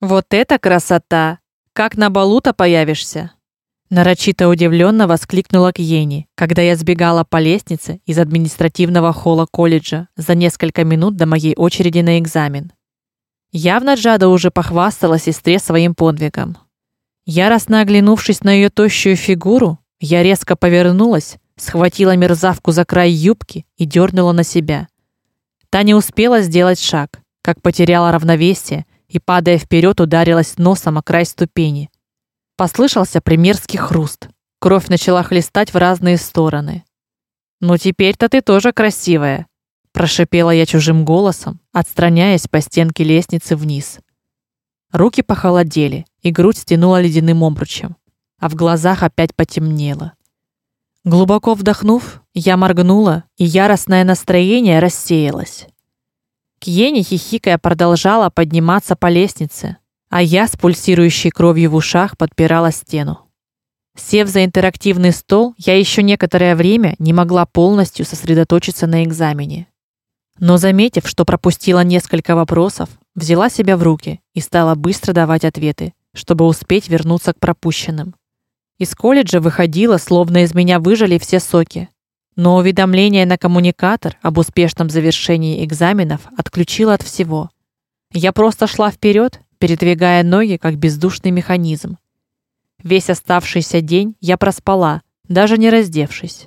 Вот это красота! Как на балу-то появишься? нарочито удивленно воскликнула Кьени, когда я сбегала по лестнице из административного холла колледжа за несколько минут до моей очереди на экзамен. Явно Джада уже похвастала сестре своим подвигом. Яростно оглянувшись на ее тощую фигуру, я резко повернулась, схватила мерзавку за край юбки и дернула на себя. Та не успела сделать шаг, как потеряла равновесие и падая вперед, ударилась носом о край ступени. Послышался примерский хруст. Кровь начала хлестать в разные стороны. "Ну теперь-то ты тоже красивая", прошипела я чужим голосом, отстраняясь по стенке лестницы вниз. Руки похолодели, и грудь стянула ледяным обручем, а в глазах опять потемнело. Глубоко вдохнув, я моргнула, и яростное настроение рассеялось. Кьени хихикая продолжала подниматься по лестнице, а я с пульсирующей кровью в ушах подпирала стену. Сев за интерактивный стол, я еще некоторое время не могла полностью сосредоточиться на экзамене. Но заметив, что пропустила несколько вопросов, взяла себя в руки и стала быстро давать ответы, чтобы успеть вернуться к пропущенным. Из колледжа выходила, словно из меня выжали все соки. Но уведомление на коммуникатор об успешном завершении экзаменов отключило от всего. Я просто шла вперед передвигая ноги как бездушный механизм. Весь оставшийся день я проспала, даже не раздевшись,